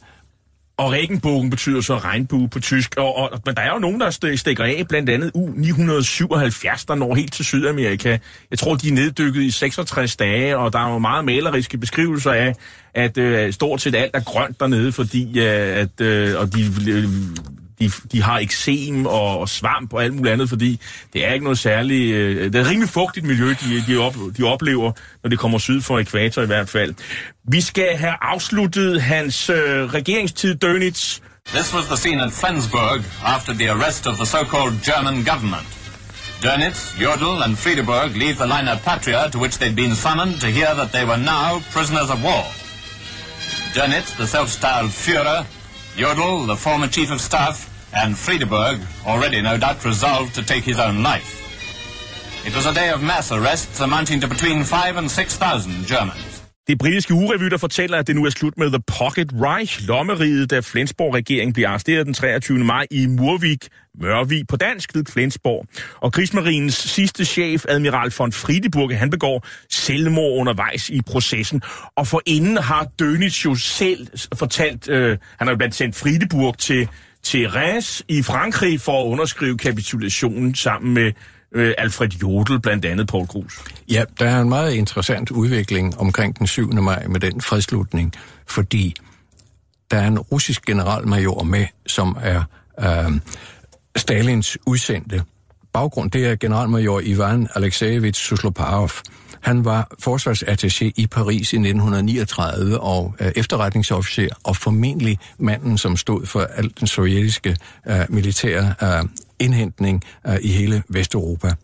og regenbogen betyder så regnbue på tysk, og, og, men der er jo nogen, der stikker af, blandt andet U-977, der når helt til Sydamerika. Jeg tror, de er neddykket i 66 dage, og der er jo meget maleriske beskrivelser af, at øh, stort set alt er grønt dernede, fordi øh, at, øh, og de øh, de, de har eksem og, og svamp og alt muligt andet, fordi det er ikke noget særligt... Øh, det er et rimelig fugtigt miljø, de, de, op, de oplever, når det kommer syd for ekvator i hvert fald. Vi skal have afsluttet hans øh, regeringstid, Dönitz. This was the scene at Flensburg after the arrest of the so-called German government. Dönitz, Jodl and Friedeberg leave the liner Patria, to which they'd been summoned to hear that they were now prisoners of war. Dönitz, the self-styled Führer, Jodl, the former chief of staff, and Friedeberg, already no doubt resolved to take his own life. It was a day of mass arrests amounting to between five and 6,000 Germans. Det britiske urevy, der fortæller, at det nu er slut med The Pocket Reich, lommeriget, da Flensborg-regeringen bliver arresteret den 23. maj i Murvik, Mørvig på dansk ved Flensborg. Og krigsmarinens sidste chef, admiral von Friedeburg, han begår selvmord undervejs i processen. Og for inden har Dönitz jo selv fortalt, øh, han har jo blandt sendt Friedeburg til, til Reims i Frankrig for at underskrive kapitulationen sammen med øh, Alfred Jodel, blandt andet Paul Krus. Ja, der er en meget interessant udvikling omkring den 7. maj med den fredslutning, fordi der er en russisk generalmajor med, som er øh, Stalins udsendte. Baggrund, det er generalmajor Ivan Alexejevich Susloparov. Han var forsvarsattaché i Paris i 1939 og øh, efterretningsofficer, og formentlig manden, som stod for al den sovjetiske øh, militære øh, indhentning øh, i hele Vesteuropa.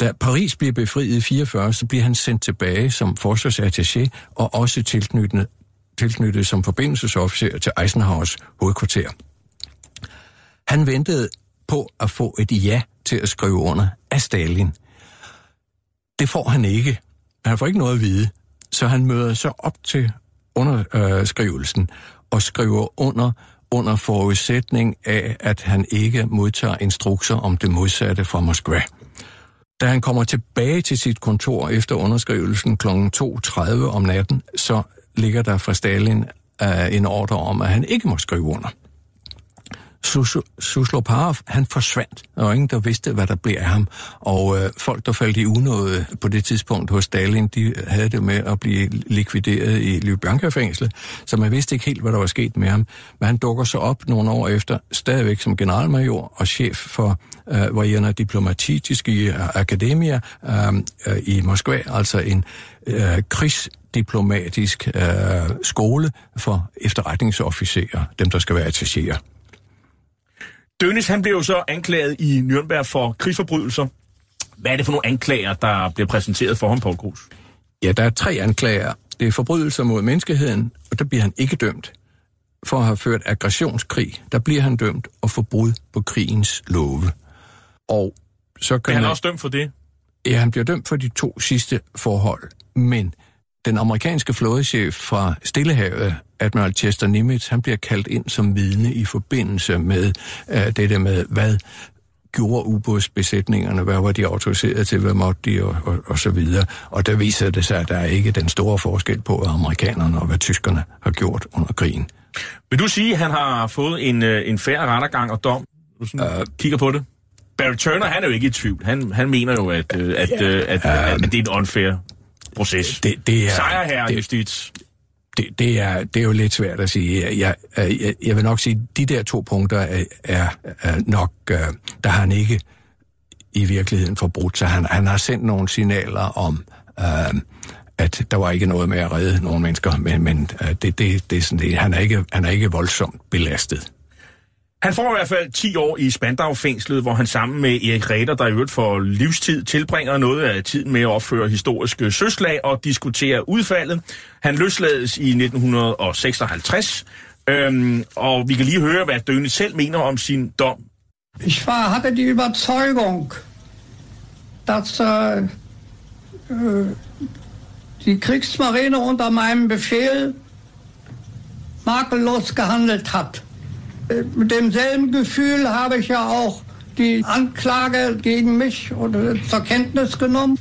Da Paris bliver befriet i 44, så bliver han sendt tilbage som forsvarsattaché og også tilknyttet, tilknyttet som forbindelsesofficer til Eisenhowers hovedkvarter. Han ventede på at få et ja til at skrive under af Stalin. Det får han ikke. Han får ikke noget at vide. Så han møder så op til underskrivelsen øh, og skriver under under forudsætning af, at han ikke modtager instrukser om det modsatte fra Moskva. Da han kommer tilbage til sit kontor efter underskrivelsen kl. 2.30 om natten, så ligger der fra Stalin uh, en ordre om, at han ikke må skrive under. Susloparov, han forsvandt, og ingen der vidste, hvad der blev af ham. Og øh, folk, der faldt i unåde på det tidspunkt hos Stalin, de havde det med at blive likvideret i Ljubljanka-fængslet, så man vidste ikke helt, hvad der var sket med ham. Men han dukker så op nogle år efter, stadigvæk som generalmajor og chef for øh, Vojena Diplomatiske øh, Akademia øh, øh, i Moskva, altså en øh, krigs diplomatisk øh, skole for efterretningsofficerer, dem der skal være attachéer. Dönitz, han blev jo så anklaget i Nürnberg for krigsforbrydelser. Hvad er det for nogle anklager, der bliver præsenteret for ham, Paul Grus? Ja, der er tre anklager. Det er forbrydelser mod menneskeheden, og der bliver han ikke dømt. For at have ført aggressionskrig, der bliver han dømt og forbrud på krigens love. Og så kan er han også dømt for det? Ja, han bliver dømt for de to sidste forhold. Men den amerikanske flådechef fra Stillehavet, Admiral Chester Nimitz, han bliver kaldt ind som vidne i forbindelse med uh, det der med, hvad gjorde ubådsbesætningerne, hvad var de autoriseret til, hvad måtte de, og, og, og så videre. Og der viser det sig, at der er ikke den store forskel på, hvad amerikanerne og hvad tyskerne har gjort under krigen. Vil du sige, at han har fået en, øh, en færre rettergang og dom? Du sådan uh, kigger på det. Barry Turner, han er jo ikke i tvivl. Han, han mener jo, at, at, at, at, at, at det er en unfair proces. Det, det er, Sejr her, det, justits. Det, det, er, det er jo lidt svært at sige. Jeg, jeg, jeg vil nok sige, at de der to punkter er, er, er nok, uh, der har han ikke i virkeligheden forbrudt sig. Han, han har sendt nogle signaler om, øh, at der var ikke noget med at redde nogle mennesker, men, men øh, det, det, det er sådan det. Han er, ikke, han er ikke voldsomt belastet. Han får i hvert fald 10 år i Spandau-fængslet, hvor han sammen med Erik Ræder, der i øvrigt for livstid tilbringer noget af tiden med at opføre historiske søslag og diskutere udfaldet. Han løslades i 1956, øhm, og vi kan lige høre, hvad Døne selv mener om sin dom. Ich war, hatte die Überzeugung, dass äh, äh die Kriegsmarine unter meinem Befehl makellos gehandelt hat. Mit demselben Gefühl habe ich ja auch die Anklage gegen mich oder zur Kenntnis genommen.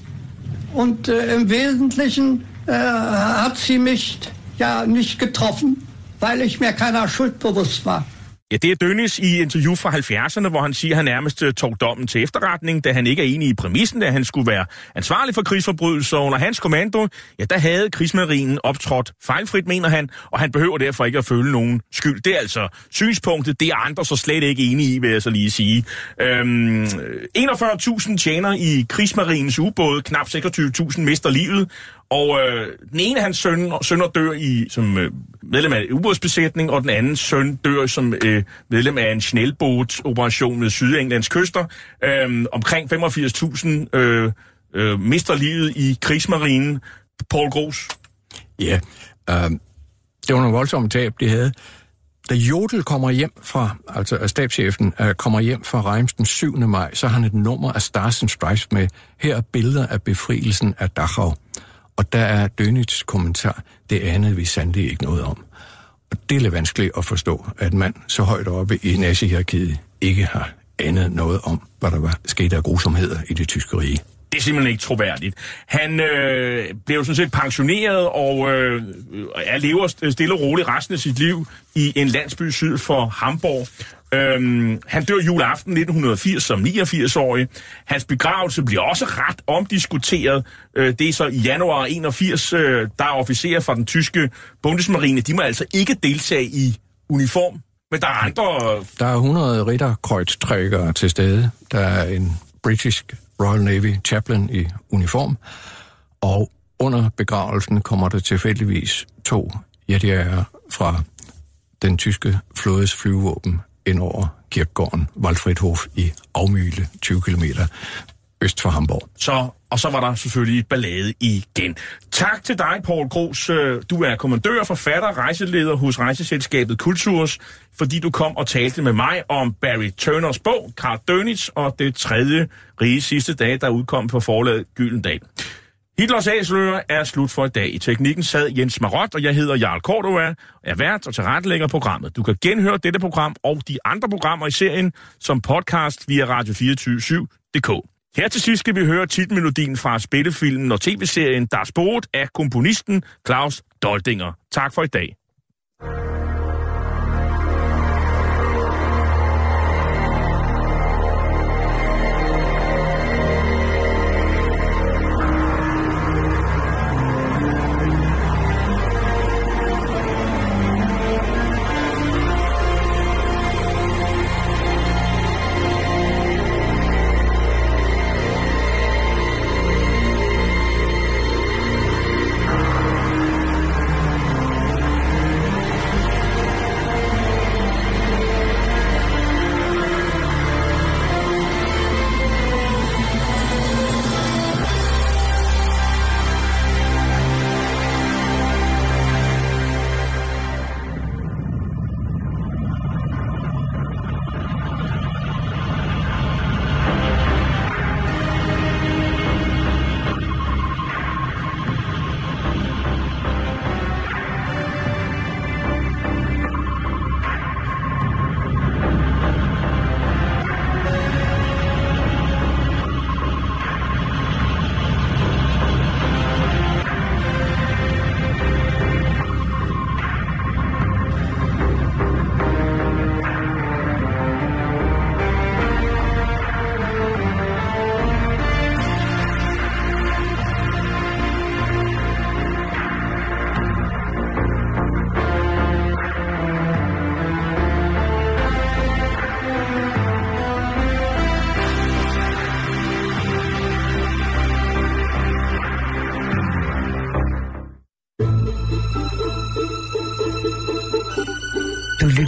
Und äh, im Wesentlichen äh, hat sie mich ja nicht getroffen, weil ich mir keiner Schuld bewusst war. Ja, det er Dönnis i interview fra 70'erne, hvor han siger, at han nærmest øh, tog dommen til efterretning, da han ikke er enig i præmissen, at han skulle være ansvarlig for krigsforbrydelser. Under hans kommando, ja, der havde krigsmarinen optrådt fejlfrit, mener han, og han behøver derfor ikke at føle nogen skyld. Det er altså synspunktet, det er andre så slet ikke enige i, vil jeg så lige sige. Øhm, øh, 41.000 tjener i krigsmarinens ubåde, knap 26.000 mister livet, og øh, den ene af hans søn, sønner dør i, som øh, medlem af en ubådsbesætning, og den anden søn dør som øh, medlem af en snælbåt-operation ved Sydenglands kyster. Øh, omkring 85.000 øh, øh, mister livet i krigsmarinen. Paul Gros. Ja, øh, det var nogle voldsomme tab, de havde. Da Jodel kommer hjem fra, altså øh, stabschefen, øh, kommer hjem fra Reims den 7. maj, så har han et nummer af Stars and Stripes med. Her er billeder af befrielsen af Dachau. Og der er Dönitz kommentar, det anede vi sandelig ikke noget om. Og det er lidt vanskeligt at forstå, at en mand så højt oppe i nazihierarkiet ikke har andet noget om, hvad der var sket af grusomheder i det tyske rige. Det er simpelthen ikke troværdigt. Han øh, blev sådan set pensioneret og øh, er lever stille og roligt resten af sit liv i en landsby syd for Hamburg. Øhm, han dør juleaften 1980 som 89-årig. Hans begravelse bliver også ret omdiskuteret. Øh, det er så i januar 81, øh, der er officerer fra den tyske Bundesmarine. De må altså ikke deltage i uniform. Men der er andre... Der er 100 ridderkreuztrækkere til stede. Der er en British Royal Navy chaplain i uniform. Og under begravelsen kommer der tilfældigvis to jetjæger fra den tyske flådes flyvåben ind over kirkegården Waldfriedhof i Afmyle, 20 km øst for Hamburg. Så, og så var der selvfølgelig ballade igen. Tak til dig, Paul Gros. Øh, du er kommandør, forfatter, rejseleder hos rejseselskabet Kulturs, fordi du kom og talte med mig om Barry Turners bog, Carl Dönitz, og det tredje rige sidste dag, der udkom på forlaget Gyldendal. Hitlers Æseløer er slut for i dag. I teknikken sad Jens Marot, og jeg hedder Jarl Cordova, er vært og tilrettelægger programmet. Du kan genhøre dette program og de andre programmer i serien som podcast via radio247.dk. Her til sidst skal vi høre titelmelodien fra spillefilmen og tv-serien Das Sport af komponisten Claus Doldinger. Tak for i dag.